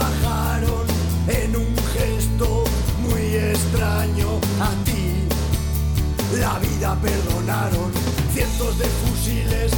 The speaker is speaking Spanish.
bajaron en un gesto muy extraño a ti. La vida perdonaron cientos de fusiles